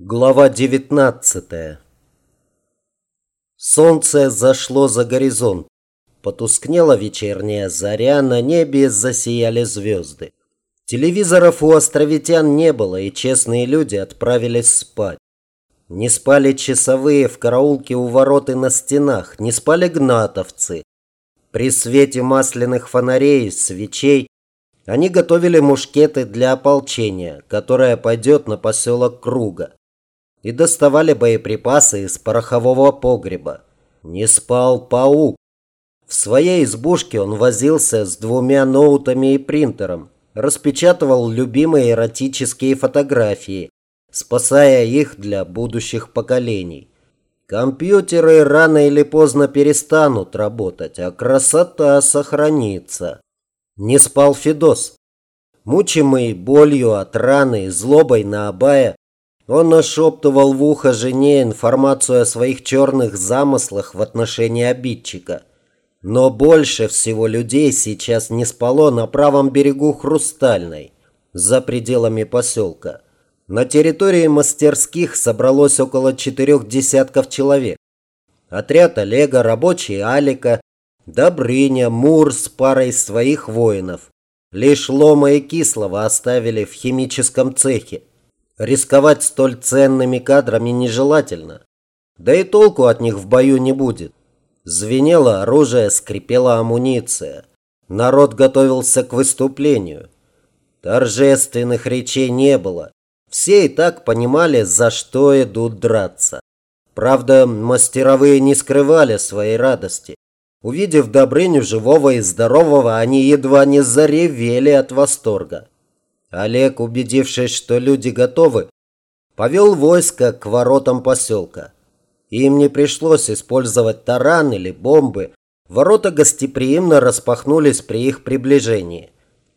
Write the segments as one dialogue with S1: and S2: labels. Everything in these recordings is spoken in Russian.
S1: Глава 19 Солнце зашло за горизонт. Потускнела вечерняя заря, на небе засияли звезды. Телевизоров у островитян не было, и честные люди отправились спать. Не спали часовые в караулке у ворот и на стенах, не спали гнатовцы. При свете масляных фонарей, свечей, они готовили мушкеты для ополчения, которое пойдет на поселок Круга и доставали боеприпасы из порохового погреба. Не спал паук. В своей избушке он возился с двумя ноутами и принтером, распечатывал любимые эротические фотографии, спасая их для будущих поколений. Компьютеры рано или поздно перестанут работать, а красота сохранится. Не спал Федос. Мучимый болью от раны и злобой на Абая, он нашептывал в ухо жене информацию о своих черных замыслах в отношении обидчика. Но больше всего людей сейчас не спало на правом берегу Хрустальной, за пределами поселка. На территории мастерских собралось около четырех десятков человек. Отряд Олега, рабочие Алика, Добрыня, Мур с парой своих воинов. Лишь Лома и Кислого оставили в химическом цехе. Рисковать столь ценными кадрами нежелательно. Да и толку от них в бою не будет. Звенело оружие, скрипела амуниция. Народ готовился к выступлению. Торжественных речей не было. Все и так понимали, за что идут драться. Правда, мастеровые не скрывали своей радости. Увидев Добрыню живого и здорового, они едва не заревели от восторга. Олег, убедившись, что люди готовы, повел войско к воротам поселка. Им не пришлось использовать таран или бомбы. Ворота гостеприимно распахнулись при их приближении.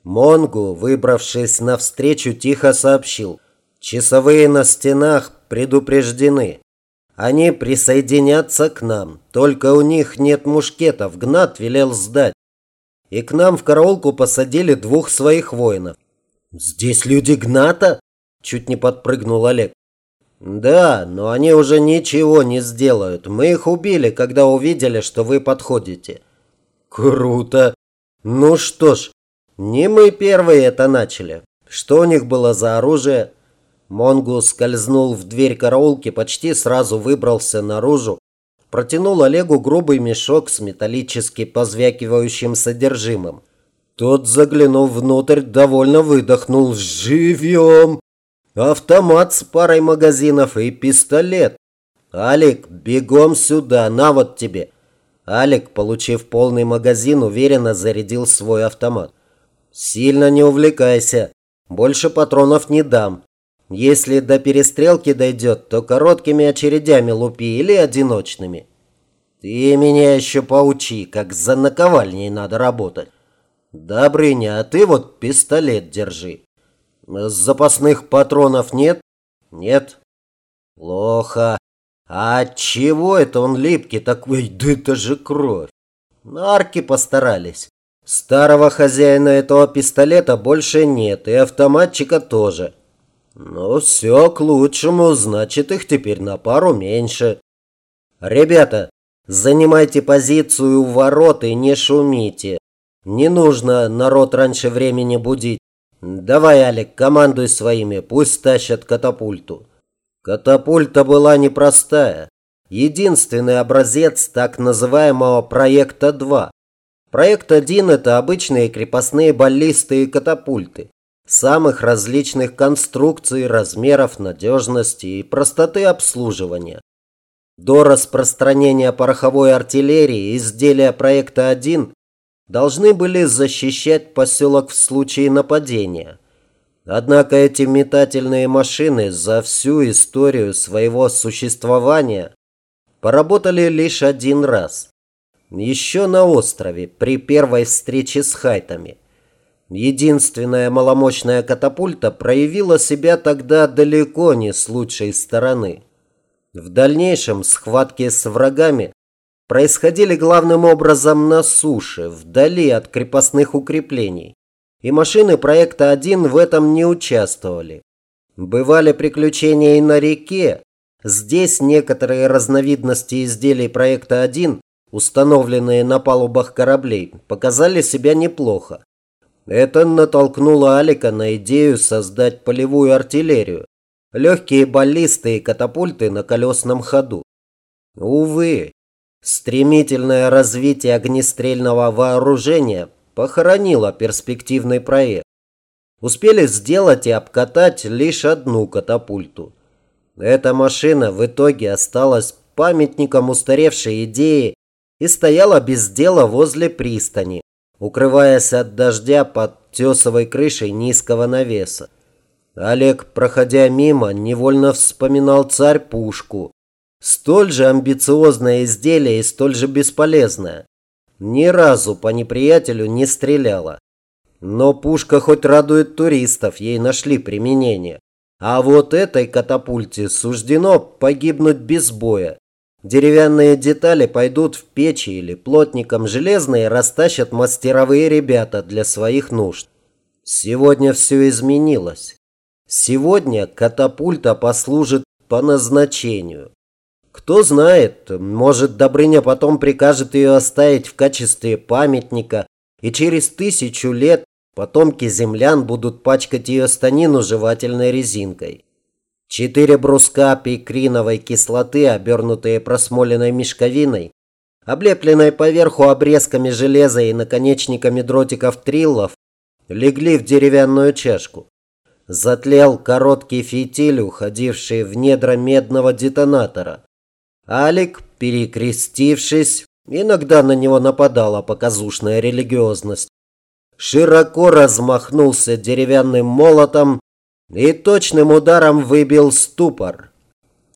S1: Монгу, выбравшись навстречу, тихо сообщил. Часовые на стенах предупреждены. Они присоединятся к нам. Только у них нет мушкетов. Гнат велел сдать. И к нам в караулку посадили двух своих воинов. «Здесь люди Гната?» – чуть не подпрыгнул Олег. «Да, но они уже ничего не сделают. Мы их убили, когда увидели, что вы подходите». «Круто! Ну что ж, не мы первые это начали. Что у них было за оружие?» Монгу скользнул в дверь караулки, почти сразу выбрался наружу, протянул Олегу грубый мешок с металлически позвякивающим содержимым. Тот, заглянув внутрь, довольно выдохнул. «Живем!» Автомат с парой магазинов и пистолет. «Алик, бегом сюда, на вот тебе!» Алик, получив полный магазин, уверенно зарядил свой автомат. «Сильно не увлекайся. Больше патронов не дам. Если до перестрелки дойдет, то короткими очередями лупи или одиночными. Ты меня еще поучи, как за наковальней надо работать». «Добрыня, а ты вот пистолет держи. Запасных патронов нет?» «Нет». «Плохо. А чего это он липкий такой? Да это же кровь!» Нарки постарались. Старого хозяина этого пистолета больше нет, и автоматчика тоже. Ну, все к лучшему, значит, их теперь на пару меньше. Ребята, занимайте позицию у ворот и не шумите. Не нужно народ раньше времени будить. Давай, Алик, командуй своими, пусть тащат катапульту. Катапульта была непростая. Единственный образец так называемого проекта 2. Проект 1 – это обычные крепостные баллисты и катапульты. Самых различных конструкций, размеров, надежности и простоты обслуживания. До распространения пороховой артиллерии изделия проекта 1 должны были защищать поселок в случае нападения. Однако эти метательные машины за всю историю своего существования поработали лишь один раз. Еще на острове, при первой встрече с хайтами. Единственная маломощная катапульта проявила себя тогда далеко не с лучшей стороны. В дальнейшем схватки с врагами происходили главным образом на суше, вдали от крепостных укреплений. И машины проекта 1 в этом не участвовали. Бывали приключения и на реке. Здесь некоторые разновидности изделий проекта 1, установленные на палубах кораблей, показали себя неплохо. Это натолкнуло Алика на идею создать полевую артиллерию. Легкие баллисты и катапульты на колесном ходу. Увы, стремительное развитие огнестрельного вооружения похоронило перспективный проект. Успели сделать и обкатать лишь одну катапульту. Эта машина в итоге осталась памятником устаревшей идеи и стояла без дела возле пристани, укрываясь от дождя под тесовой крышей низкого навеса. Олег, проходя мимо, невольно вспоминал царь-пушку, Столь же амбициозное изделие и столь же бесполезное. Ни разу по неприятелю не стреляла. Но пушка хоть радует туристов, ей нашли применение. А вот этой катапульте суждено погибнуть без боя. Деревянные детали пойдут в печи или плотникам, железные растащат мастеровые ребята для своих нужд. Сегодня все изменилось. Сегодня катапульта послужит по назначению. Кто знает, может Добрыня потом прикажет ее оставить в качестве памятника, и через тысячу лет потомки землян будут пачкать ее станину жевательной резинкой. Четыре бруска пикриновой кислоты, обернутые просмоленной мешковиной, облепленной поверху обрезками железа и наконечниками дротиков триллов, легли в деревянную чашку. Затлел короткий фитиль, уходивший в недра медного детонатора. Алик, перекрестившись, иногда на него нападала показушная религиозность, широко размахнулся деревянным молотом и точным ударом выбил ступор.